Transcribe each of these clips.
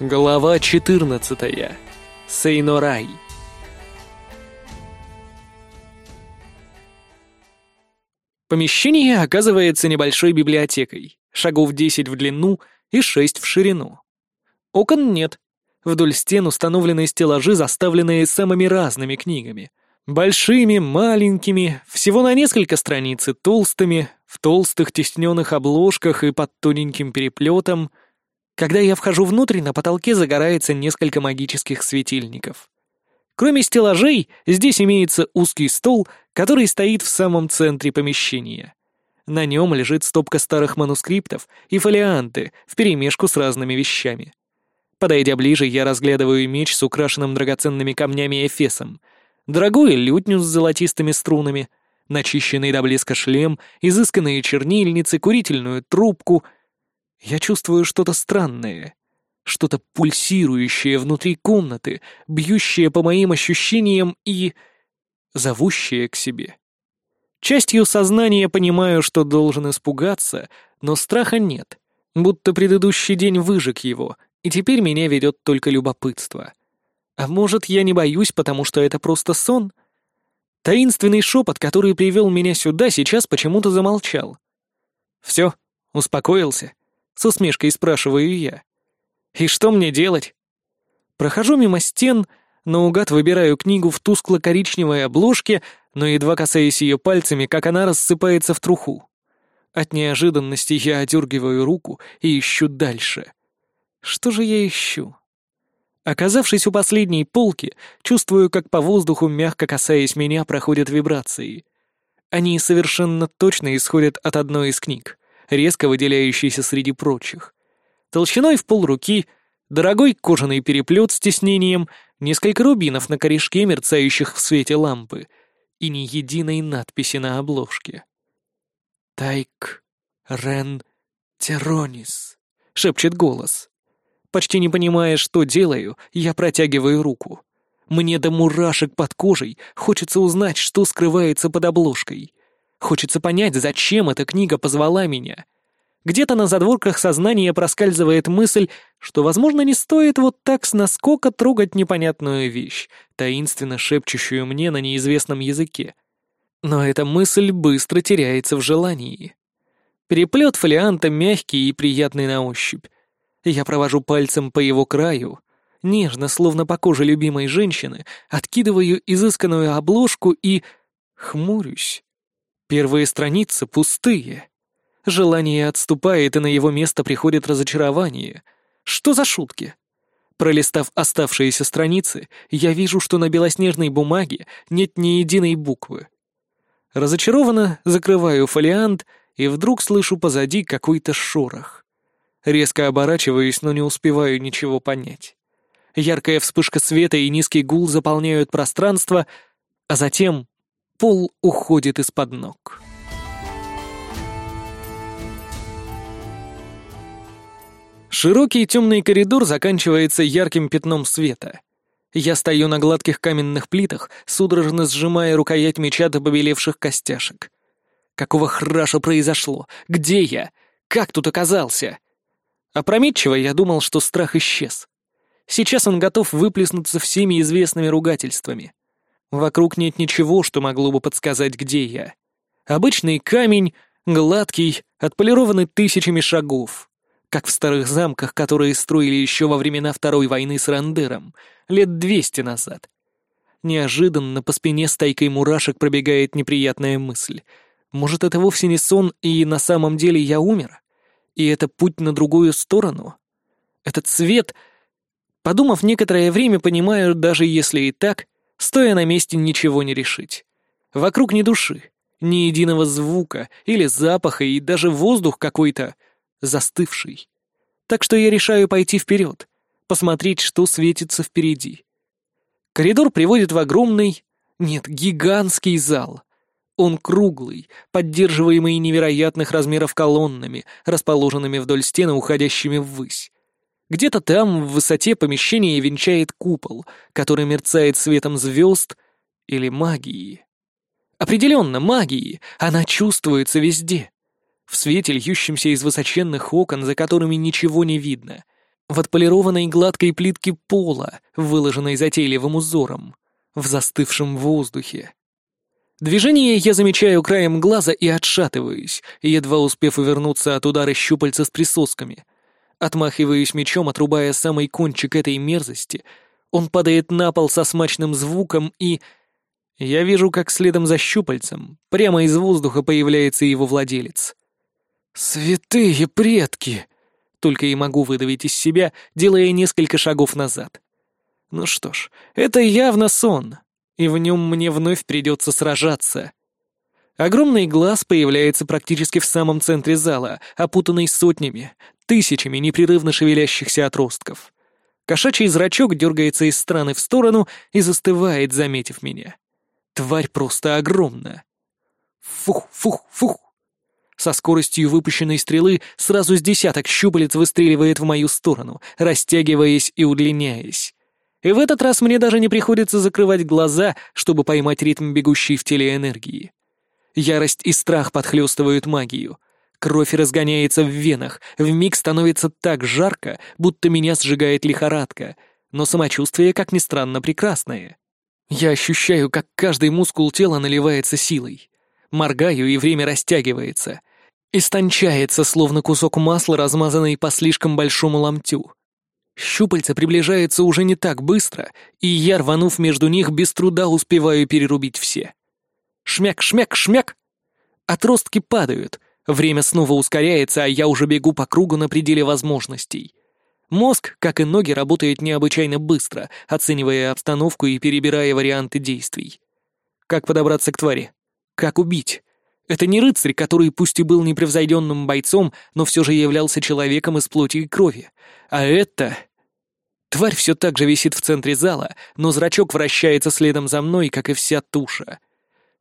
Глава 14. Сейнорай. Помещение оказывается небольшой библиотекой, шагов 10 в длину и 6 в ширину. Окон нет. Вдоль стен установлены стеллажи, заставленные самыми разными книгами. Большими, маленькими, всего на несколько страниц и толстыми, в толстых тесненных обложках и под тоненьким переплетом. Когда я вхожу внутрь, на потолке загорается несколько магических светильников. Кроме стеллажей, здесь имеется узкий стол, который стоит в самом центре помещения. На нем лежит стопка старых манускриптов и фолианты вперемешку с разными вещами. Подойдя ближе, я разглядываю меч с украшенным драгоценными камнями эфесом, дорогую лютню с золотистыми струнами, начищенный до блеска шлем, изысканные чернильницы, курительную трубку. Я чувствую что-то странное, что-то пульсирующее внутри комнаты, бьющее по моим ощущениям и... зовущее к себе. Частью сознания понимаю, что должен испугаться, но страха нет, будто предыдущий день выжег его, и теперь меня ведет только любопытство. А может, я не боюсь, потому что это просто сон? Таинственный шепот, который привел меня сюда, сейчас почему-то замолчал. «Все, успокоился?» — с усмешкой спрашиваю я. «И что мне делать?» Прохожу мимо стен, наугад выбираю книгу в тускло-коричневой обложке, но едва касаясь ее пальцами, как она рассыпается в труху. От неожиданности я одергиваю руку и ищу дальше. Что же я ищу? Оказавшись у последней полки, чувствую, как по воздуху, мягко касаясь меня, проходят вибрации. Они совершенно точно исходят от одной из книг, резко выделяющейся среди прочих. Толщиной в полруки, дорогой кожаный переплет с тиснением, несколько рубинов на корешке, мерцающих в свете лампы, и ни единой надписи на обложке. «Тайк Рен Теронис», — шепчет голос. Почти не понимая, что делаю, я протягиваю руку. Мне до мурашек под кожей хочется узнать, что скрывается под обложкой. Хочется понять, зачем эта книга позвала меня. Где-то на задворках сознания проскальзывает мысль, что, возможно, не стоит вот так с наскока трогать непонятную вещь, таинственно шепчущую мне на неизвестном языке. Но эта мысль быстро теряется в желании. Переплет фолианта мягкий и приятный на ощупь. Я провожу пальцем по его краю, нежно, словно по коже любимой женщины, откидываю изысканную обложку и... хмурюсь. Первые страницы пустые. Желание отступает, и на его место приходит разочарование. Что за шутки? Пролистав оставшиеся страницы, я вижу, что на белоснежной бумаге нет ни единой буквы. Разочарованно закрываю фолиант и вдруг слышу позади какой-то шорох. Резко оборачиваюсь, но не успеваю ничего понять. Яркая вспышка света и низкий гул заполняют пространство, а затем пол уходит из-под ног. Широкий темный коридор заканчивается ярким пятном света. Я стою на гладких каменных плитах, судорожно сжимая рукоять меча до побелевших костяшек. Какого храша произошло? Где я? Как тут оказался? Опрометчиво я думал, что страх исчез. Сейчас он готов выплеснуться всеми известными ругательствами. Вокруг нет ничего, что могло бы подсказать, где я. Обычный камень, гладкий, отполированный тысячами шагов. Как в старых замках, которые строили еще во времена Второй войны с Рандером, лет двести назад. Неожиданно по спине стайкой мурашек пробегает неприятная мысль. Может, это вовсе не сон, и на самом деле я умер? И это путь на другую сторону? Этот свет... Подумав некоторое время, понимаю, даже если и так, стоя на месте ничего не решить. Вокруг ни души, ни единого звука или запаха, и даже воздух какой-то застывший. Так что я решаю пойти вперед, посмотреть, что светится впереди. Коридор приводит в огромный, нет, гигантский зал. Он круглый, поддерживаемый невероятных размеров колоннами, расположенными вдоль стены, уходящими ввысь. Где-то там, в высоте помещения, венчает купол, который мерцает светом звезд или магии. Определенно, магии, она чувствуется везде. В свете, льющемся из высоченных окон, за которыми ничего не видно. в отполированной гладкой плитке пола, выложенной затейливым узором, в застывшем воздухе. Движение я замечаю краем глаза и отшатываюсь, едва успев увернуться от удара щупальца с присосками. Отмахиваюсь мечом, отрубая самый кончик этой мерзости. Он падает на пол со смачным звуком и... Я вижу, как следом за щупальцем прямо из воздуха появляется его владелец. «Святые предки!» Только и могу выдавить из себя, делая несколько шагов назад. Ну что ж, это явно сон, и в нем мне вновь придется сражаться. Огромный глаз появляется практически в самом центре зала, опутанный сотнями, тысячами непрерывно шевелящихся отростков. Кошачий зрачок дергается из стороны в сторону и застывает, заметив меня. Тварь просто огромна. Фух, фух, фух. Со скоростью выпущенной стрелы сразу с десяток щупалец выстреливает в мою сторону, растягиваясь и удлиняясь. И в этот раз мне даже не приходится закрывать глаза, чтобы поймать ритм бегущей в теле энергии. Ярость и страх подхлёстывают магию. Кровь разгоняется в венах, вмиг становится так жарко, будто меня сжигает лихорадка, но самочувствие, как ни странно, прекрасное. Я ощущаю, как каждый мускул тела наливается силой. Моргаю, и время растягивается. Истончается, словно кусок масла, размазанный по слишком большому ломтю. Щупальца приближаются уже не так быстро, и я, рванув между них, без труда успеваю перерубить все. Шмяк, шмяк, шмяк! Отростки падают, время снова ускоряется, а я уже бегу по кругу на пределе возможностей. Мозг, как и ноги, работает необычайно быстро, оценивая обстановку и перебирая варианты действий. Как подобраться к твари? Как убить? Это не рыцарь, который пусть и был непревзойденным бойцом, но все же являлся человеком из плоти и крови. А это... Тварь все так же висит в центре зала, но зрачок вращается следом за мной, как и вся туша.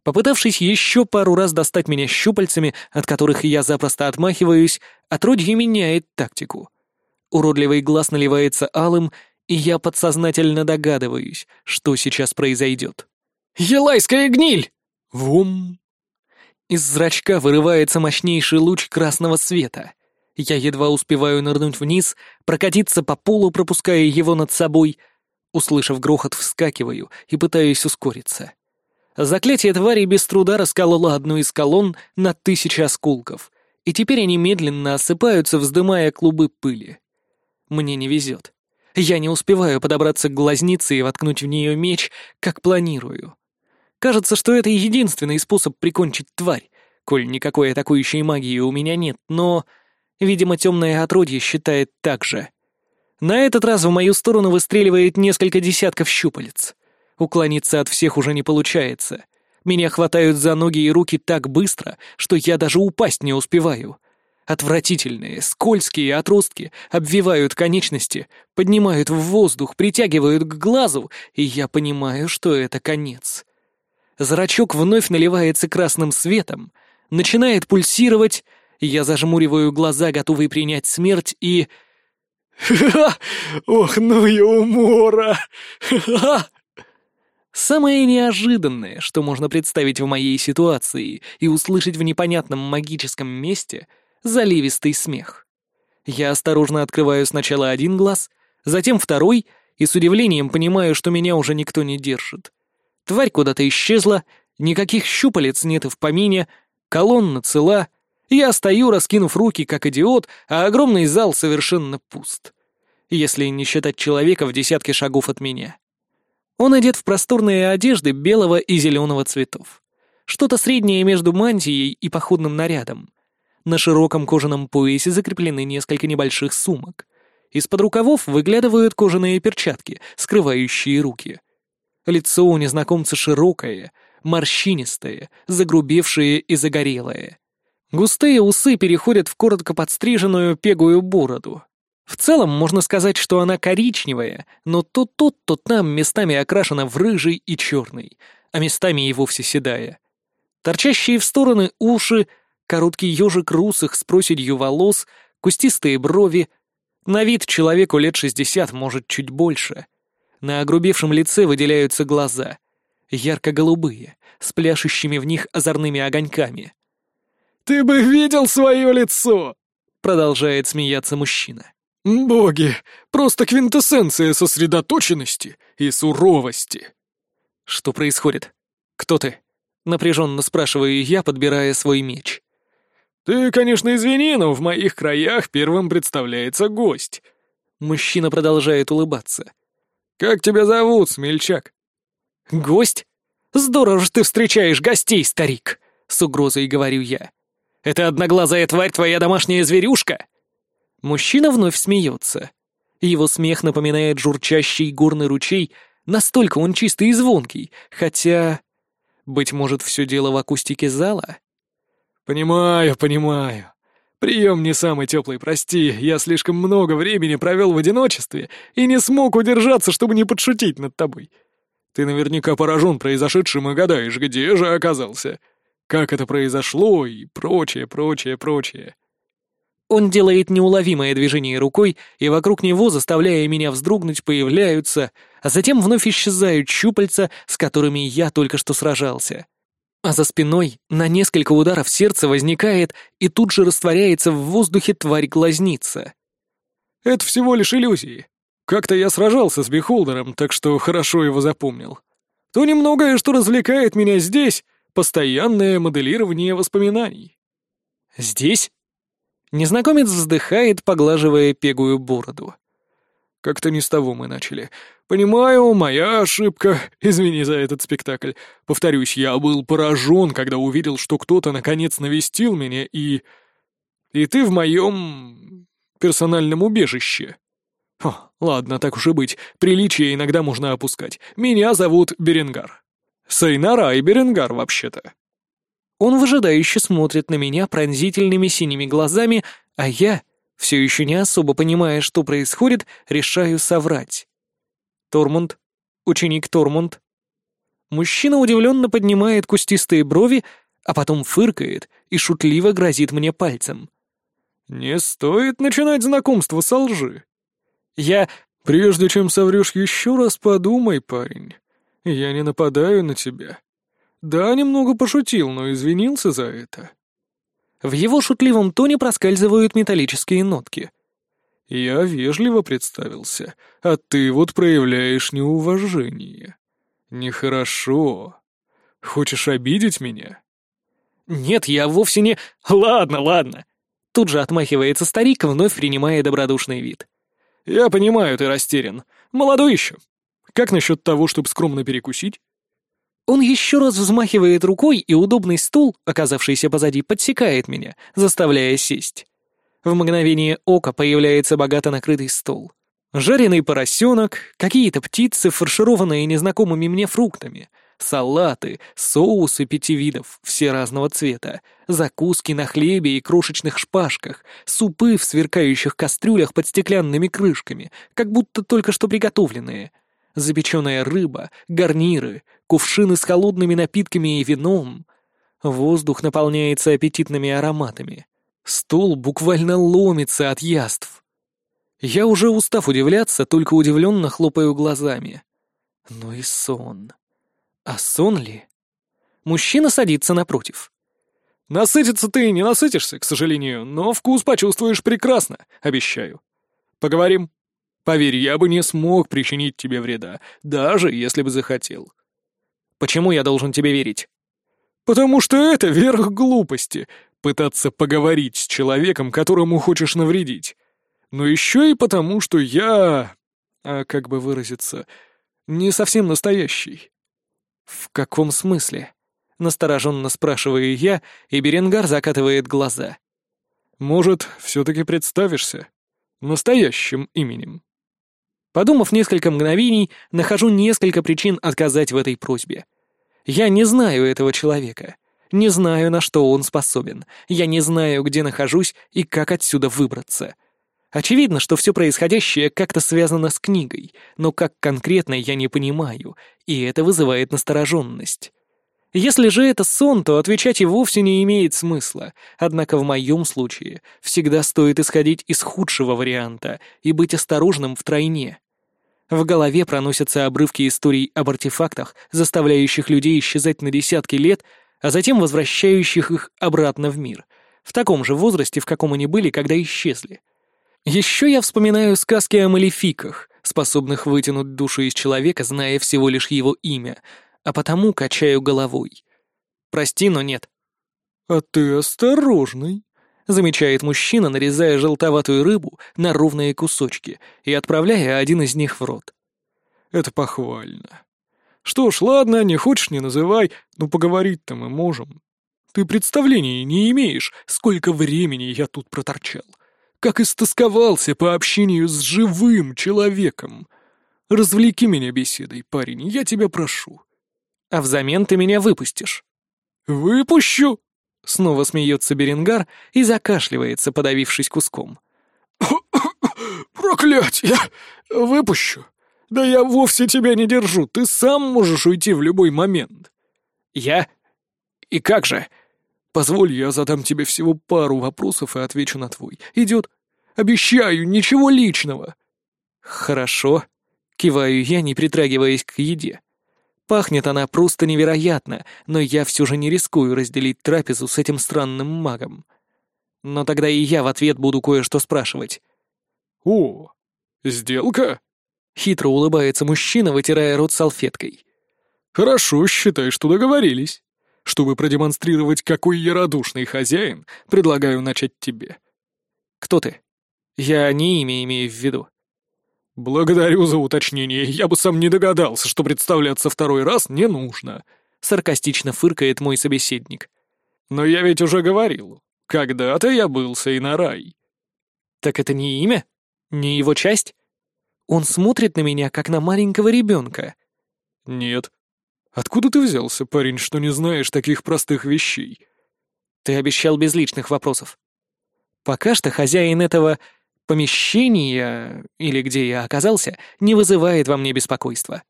Попытавшись еще пару раз достать меня щупальцами, от которых я запросто отмахиваюсь, отродье меняет тактику. Уродливый глаз наливается алым, и я подсознательно догадываюсь, что сейчас произойдет. «Елайская гниль!» Вум! Из зрачка вырывается мощнейший луч красного света. Я едва успеваю нырнуть вниз, прокатиться по полу, пропуская его над собой. Услышав грохот, вскакиваю и пытаюсь ускориться. Заклятие твари без труда раскололо одну из колонн на тысячи осколков, и теперь они медленно осыпаются, вздымая клубы пыли. Мне не везет. Я не успеваю подобраться к глазнице и воткнуть в нее меч, как планирую. Кажется, что это единственный способ прикончить тварь, коль никакой атакующей магии у меня нет, но, видимо, темное отродье считает так же. На этот раз в мою сторону выстреливает несколько десятков щупалец. Уклониться от всех уже не получается. Меня хватают за ноги и руки так быстро, что я даже упасть не успеваю. Отвратительные, скользкие отростки обвивают конечности, поднимают в воздух, притягивают к глазу, и я понимаю, что это конец. Зрачок вновь наливается красным светом, начинает пульсировать, я зажмуриваю глаза, готовый принять смерть, и... «Ха-ха! Ох, ну и умора! Ха-ха!» Самое неожиданное, что можно представить в моей ситуации и услышать в непонятном магическом месте — заливистый смех. Я осторожно открываю сначала один глаз, затем второй, и с удивлением понимаю, что меня уже никто не держит. Тварь куда-то исчезла, никаких щупалец нет и в помине, колонна цела. Я стою, раскинув руки, как идиот, а огромный зал совершенно пуст. Если не считать человека в десятке шагов от меня. Он одет в просторные одежды белого и зеленого цветов. Что-то среднее между мантией и походным нарядом. На широком кожаном поясе закреплены несколько небольших сумок. Из-под рукавов выглядывают кожаные перчатки, скрывающие руки. Лицо у незнакомца широкое, морщинистое, загрубевшее и загорелое. Густые усы переходят в коротко подстриженную пегую бороду. В целом можно сказать, что она коричневая, но то тут, то там местами окрашена в рыжий и черный, а местами и вовсе седая. Торчащие в стороны уши, короткий ежик русых с проседью волос, кустистые брови. На вид человеку лет шестьдесят, может, чуть больше — на огрубевшем лице выделяются глаза. Ярко-голубые, с пляшущими в них озорными огоньками. «Ты бы видел свое лицо!» — продолжает смеяться мужчина. Боги, просто квинтэссенция сосредоточенности и суровости. Что происходит? Кто ты? Напряженно спрашиваю я, подбирая свой меч. Ты, конечно, извини, но в моих краях первым представляется гость. Мужчина продолжает улыбаться. Как тебя зовут, смельчак? Гость? Здорово же ты встречаешь гостей, старик, с угрозой говорю я. Это одноглазая тварь твоя домашняя зверюшка? Мужчина вновь смеется. Его смех напоминает журчащий горный ручей, настолько он чистый и звонкий, хотя... Быть может, все дело в акустике зала? «Понимаю, понимаю. Прием не самый теплый, прости. Я слишком много времени провел в одиночестве и не смог удержаться, чтобы не подшутить над тобой. Ты наверняка поражен произошедшим и гадаешь, где же оказался. Как это произошло и прочее, прочее, прочее». Он делает неуловимое движение рукой, и вокруг него, заставляя меня вздрогнуть, появляются, а затем вновь исчезают щупальца, с которыми я только что сражался. А за спиной на несколько ударов сердца возникает и тут же растворяется в воздухе тварь-глазница. «Это всего лишь иллюзии. Как-то я сражался с Бихолдером, так что хорошо его запомнил. То немногое, что развлекает меня здесь, постоянное моделирование воспоминаний». «Здесь?» Незнакомец вздыхает, поглаживая пегую бороду. «Как-то не с того мы начали. Понимаю, моя ошибка. Извини за этот спектакль. Повторюсь, я был поражен, когда увидел, что кто-то наконец навестил меня и... И ты в моем... персональном убежище». О, ладно, так уж и быть. Приличие иногда можно опускать. Меня зовут Беренгар. Сайнара и Беренгар, вообще-то. Он выжидающе смотрит на меня пронзительными синими глазами, а я, все еще не особо понимая, что происходит, решаю соврать. Тормунд? Ученик Тормунд? Мужчина удивленно поднимает кустистые брови, а потом фыркает и шутливо грозит мне пальцем. «Не стоит начинать знакомство со лжи». «Я...» «Прежде чем соврешь еще раз, подумай, парень. Я не нападаю на тебя. Да, немного пошутил, но извинился за это. В его шутливом тоне проскальзывают металлические нотки. Я вежливо представился, а ты вот проявляешь неуважение. Нехорошо. Хочешь обидеть меня? Нет, я вовсе не... Ладно, ладно. Тут же отмахивается старик, вновь принимая добродушный вид. Я понимаю, ты растерян. Молодой еще. Как насчет того, чтобы скромно перекусить? Он еще раз взмахивает рукой, и удобный стул, оказавшийся позади, подсекает меня, заставляя сесть. В мгновение ока появляется богато накрытый стол. Жареный поросенок, какие-то птицы, фаршированные незнакомыми мне фруктами, салаты, соусы пяти видов, все разного цвета, закуски на хлебе и крошечных шпажках, супы в сверкающих кастрюлях под стеклянными крышками, как будто только что приготовленные — запеченная рыба, гарниры, кувшины с холодными напитками и вином. Воздух наполняется аппетитными ароматами. Стол буквально ломится от яств. Я уже устав удивляться, только удивленно хлопаю глазами. Ну и сон. А сон ли? Мужчина садится напротив. Насытиться ты не насытишься, к сожалению, но вкус почувствуешь прекрасно, обещаю. Поговорим. Поверь, я бы не смог причинить тебе вреда, даже если бы захотел. Почему я должен тебе верить? Потому что это верх глупости — пытаться поговорить с человеком, которому хочешь навредить. Но еще и потому, что я... А как бы выразиться... Не совсем настоящий. В каком смысле? Настороженно спрашиваю я, и Беренгар закатывает глаза. Может, все-таки представишься? Настоящим именем. Подумав несколько мгновений, нахожу несколько причин отказать в этой просьбе. Я не знаю этого человека. Не знаю, на что он способен. Я не знаю, где нахожусь и как отсюда выбраться. Очевидно, что все происходящее как-то связано с книгой, но как конкретно я не понимаю, и это вызывает настороженность. Если же это сон, то отвечать и вовсе не имеет смысла, однако в моем случае всегда стоит исходить из худшего варианта и быть осторожным втройне. В голове проносятся обрывки историй об артефактах, заставляющих людей исчезать на десятки лет, а затем возвращающих их обратно в мир, в таком же возрасте, в каком они были, когда исчезли. Еще я вспоминаю сказки о малефиках, способных вытянуть душу из человека, зная всего лишь его имя, а потому качаю головой. Прости, но нет. «А ты осторожный», — замечает мужчина, нарезая желтоватую рыбу на ровные кусочки и отправляя один из них в рот. «Это похвально. Что ж, ладно, не хочешь — не называй, но поговорить-то мы можем. Ты представления не имеешь, сколько времени я тут проторчал. Как истосковался по общению с живым человеком. Развлеки меня беседой, парень, я тебя прошу». «А взамен ты меня выпустишь». «Выпущу!» Снова смеется Беренгар и закашливается, подавившись куском. «Проклятье! Выпущу! Да я вовсе тебя не держу, ты сам можешь уйти в любой момент!» «Я? И как же?» «Позволь, я задам тебе всего пару вопросов и отвечу на твой. Идет? Обещаю, ничего личного!» «Хорошо», — киваю я, не притрагиваясь к еде. Пахнет она просто невероятно, но я все же не рискую разделить трапезу с этим странным магом. Но тогда и я в ответ буду кое-что спрашивать. «О, сделка?» — хитро улыбается мужчина, вытирая рот салфеткой. «Хорошо, считай, что договорились. Чтобы продемонстрировать, какой я радушный хозяин, предлагаю начать тебе». «Кто ты? Я не имя имею в виду». «Благодарю за уточнение. Я бы сам не догадался, что представляться второй раз не нужно», — саркастично фыркает мой собеседник. «Но я ведь уже говорил. Когда-то я был Сейнарай». «Так это не имя? Не его часть? Он смотрит на меня, как на маленького ребенка». «Нет. Откуда ты взялся, парень, что не знаешь таких простых вещей?» «Ты обещал без личных вопросов. Пока что хозяин этого Помещение, или где я оказался, не вызывает во мне беспокойства.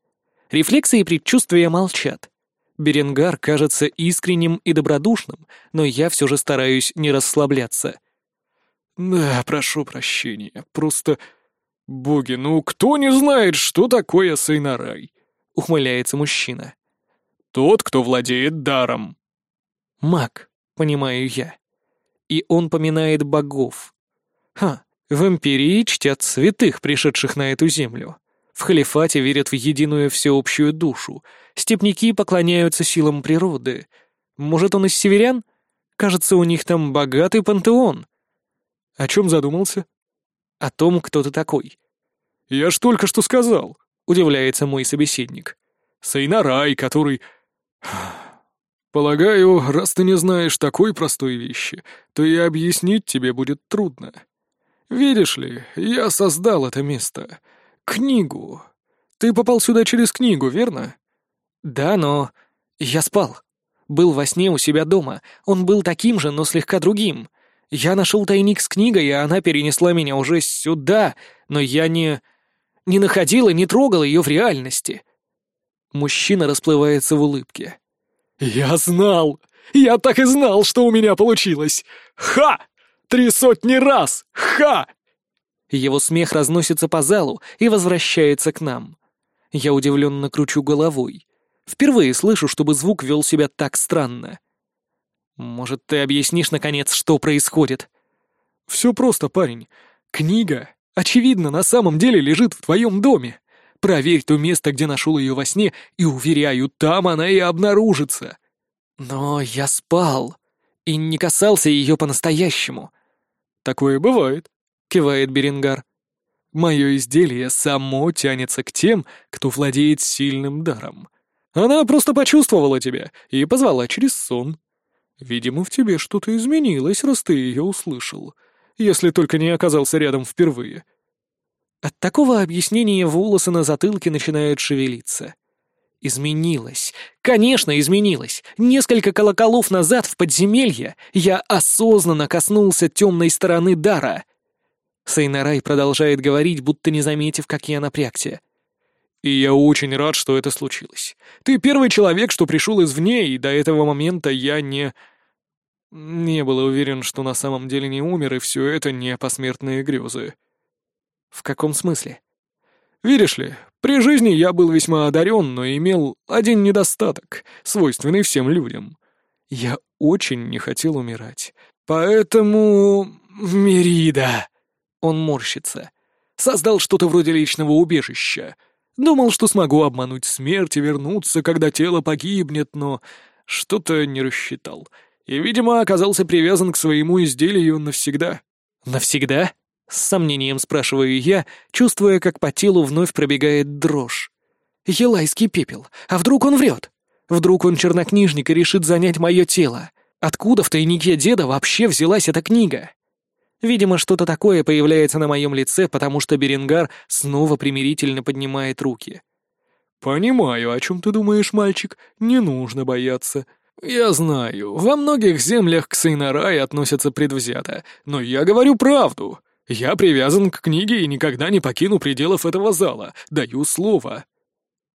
Рефлексы и предчувствия молчат. Беренгар кажется искренним и добродушным, но я все же стараюсь не расслабляться. «Да, прошу прощения, просто... Боги, ну кто не знает, что такое Сейнарай?» — ухмыляется мужчина. «Тот, кто владеет даром». «Маг», — понимаю я. И он поминает богов. Ха, в империи чтят святых, пришедших на эту землю. В халифате верят в единую всеобщую душу. Степники поклоняются силам природы. Может, он из северян? Кажется, у них там богатый пантеон. О чем задумался? О том, кто ты такой. Я ж только что сказал, удивляется мой собеседник. Сейнарай, который... Полагаю, раз ты не знаешь такой простой вещи, то и объяснить тебе будет трудно. Видишь ли, я создал это место. Книгу. Ты попал сюда через книгу, верно? Да, но... Я спал. Был во сне у себя дома. Он был таким же, но слегка другим. Я нашел тайник с книгой, и она перенесла меня уже сюда, но я не... не находил и не трогал ее в реальности. Мужчина расплывается в улыбке. «Я знал! Я так и знал, что у меня получилось! Ха! Три сотни раз! Ха!» Его смех разносится по залу и возвращается к нам. Я удивленно кручу головой. Впервые слышу, чтобы звук вел себя так странно. Может, ты объяснишь, наконец, что происходит? Все просто, парень. Книга, очевидно, на самом деле лежит в твоем доме. Проверь то место, где нашел ее во сне, и, уверяю, там она и обнаружится. Но я спал и не касался ее по-настоящему. «Такое бывает», — кивает Берингар. «Мое изделие само тянется к тем, кто владеет сильным даром. Она просто почувствовала тебя и позвала через сон. Видимо, в тебе что-то изменилось, раз ты ее услышал, если только не оказался рядом впервые». От такого объяснения волосы на затылке начинают шевелиться. Изменилось. Конечно, изменилось. Несколько колоколов назад в подземелье я осознанно коснулся темной стороны дара. Сейнарай продолжает говорить, будто не заметив, как я напрягся. И я очень рад, что это случилось. Ты первый человек, что пришел извне, и до этого момента я не... Не был уверен, что на самом деле не умер, и все это не посмертные грезы. В каком смысле? Видишь ли, при жизни я был весьма одарен, но имел один недостаток, свойственный всем людям. Я очень не хотел умирать. Поэтому... Мерида! Он морщится. Создал что-то вроде личного убежища. Думал, что смогу обмануть смерть и вернуться, когда тело погибнет, но что-то не рассчитал. И, видимо, оказался привязан к своему изделию навсегда. Навсегда? С сомнением спрашиваю я, чувствуя, как по телу вновь пробегает дрожь. Елайский пепел. А вдруг он врет? Вдруг он чернокнижник и решит занять мое тело? Откуда в тайнике деда вообще взялась эта книга? Видимо, что-то такое появляется на моем лице, потому что Беренгар снова примирительно поднимает руки. «Понимаю, о чем ты думаешь, мальчик. Не нужно бояться. Я знаю, во многих землях к Сейнарай относятся предвзято, но я говорю правду. Я привязан к книге и никогда не покину пределов этого зала, даю слово».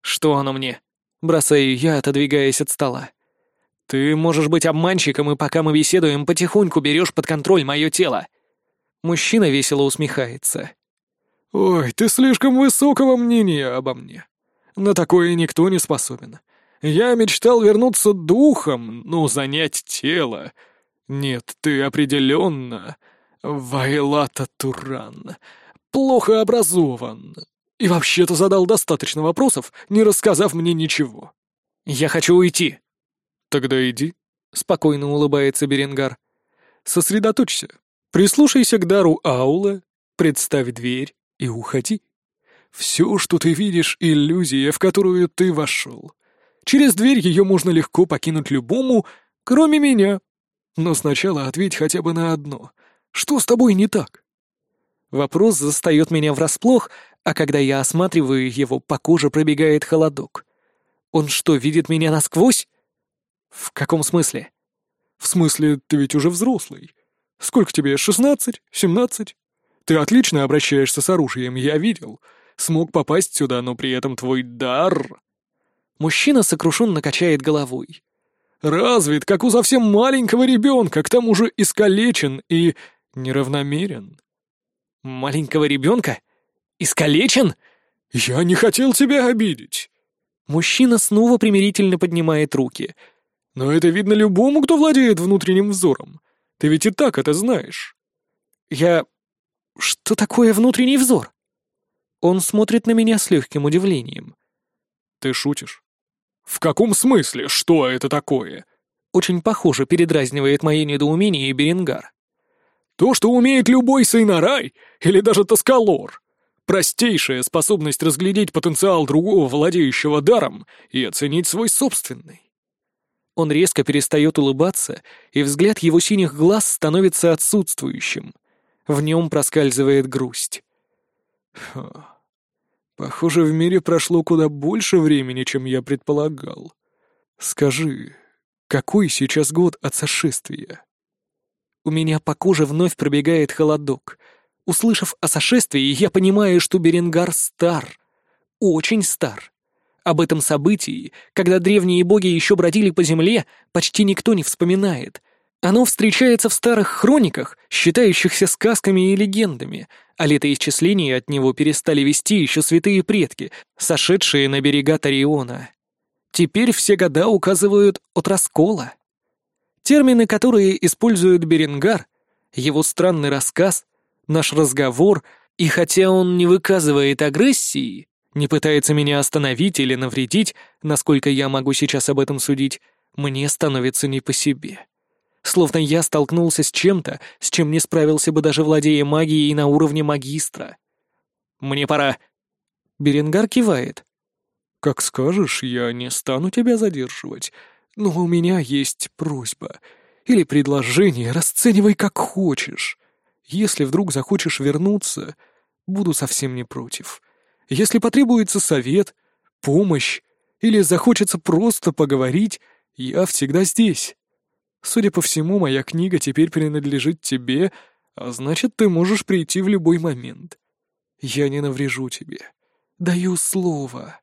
«Что оно мне?» Бросаю я, отодвигаясь от стола. «Ты можешь быть обманщиком, и пока мы беседуем, потихоньку берешь под контроль мое тело». Мужчина весело усмехается. «Ой, ты слишком высокого мнения обо мне. На такое никто не способен. Я мечтал вернуться духом, но занять тело. Нет, ты определенно Вайлата Туран. Плохо образован. И вообще-то задал достаточно вопросов, не рассказав мне ничего. Я хочу уйти. Тогда иди, спокойно улыбается Беренгар. Сосредоточься. Прислушайся к дару аула, представь дверь и уходи. Все, что ты видишь, иллюзия, в которую ты вошел. Через дверь ее можно легко покинуть любому, кроме меня. Но сначала ответь хотя бы на одно. Что с тобой не так? Вопрос застает меня врасплох, а когда я осматриваю его, по коже пробегает холодок. Он что, видит меня насквозь? В каком смысле? В смысле, ты ведь уже взрослый. Сколько тебе, шестнадцать, семнадцать? Ты отлично обращаешься с оружием, я видел. Смог попасть сюда, но при этом твой дар... Мужчина сокрушенно качает головой. Развит, как у совсем маленького ребенка, к тому же искалечен и неравномерен. Маленького ребенка? Искалечен? Я не хотел тебя обидеть. Мужчина снова примирительно поднимает руки. Но это видно любому, кто владеет внутренним взором. Ты ведь и так это знаешь. Я... Что такое внутренний взор? Он смотрит на меня с легким удивлением. Ты шутишь? В каком смысле? Что это такое? Очень похоже передразнивает мое недоумение Беренгар. То, что умеет любой Сайнарай или даже Тоскалор. Простейшая способность разглядеть потенциал другого владеющего даром и оценить свой собственный. Он резко перестает улыбаться, и взгляд его синих глаз становится отсутствующим. В нем проскальзывает грусть. Фу. Похоже, в мире прошло куда больше времени, чем я предполагал. Скажи, какой сейчас год от сошествия? У меня по коже вновь пробегает холодок. Услышав о сошествии, я понимаю, что Беренгар стар. Очень стар. Об этом событии, когда древние боги еще бродили по земле, почти никто не вспоминает. Оно встречается в старых хрониках, считающихся сказками и легендами, а летоисчисления от него перестали вести еще святые предки, сошедшие на берега Тариона. Теперь все года указывают от раскола. Термины, которые использует Беренгар, его странный рассказ, наш разговор, и хотя он не выказывает агрессии, не пытается меня остановить или навредить, насколько я могу сейчас об этом судить, мне становится не по себе. Словно я столкнулся с чем-то, с чем не справился бы даже владея магией на уровне магистра. «Мне пора». Беренгар кивает. «Как скажешь, я не стану тебя задерживать. Но у меня есть просьба. Или предложение, расценивай как хочешь. Если вдруг захочешь вернуться, буду совсем не против. Если потребуется совет, помощь, или захочется просто поговорить, я всегда здесь. Судя по всему, моя книга теперь принадлежит тебе, а значит, ты можешь прийти в любой момент. Я не наврежу тебе. Даю слово.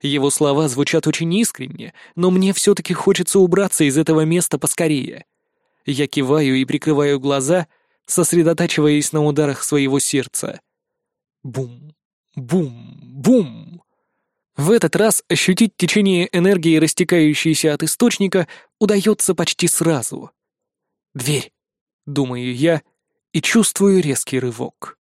Его слова звучат очень искренне, но мне все-таки хочется убраться из этого места поскорее. Я киваю и прикрываю глаза, сосредотачиваясь на ударах своего сердца. Бум, бум, бум. В этот раз ощутить течение энергии, растекающейся от источника, удается почти сразу. «Дверь», — думаю я, и чувствую резкий рывок.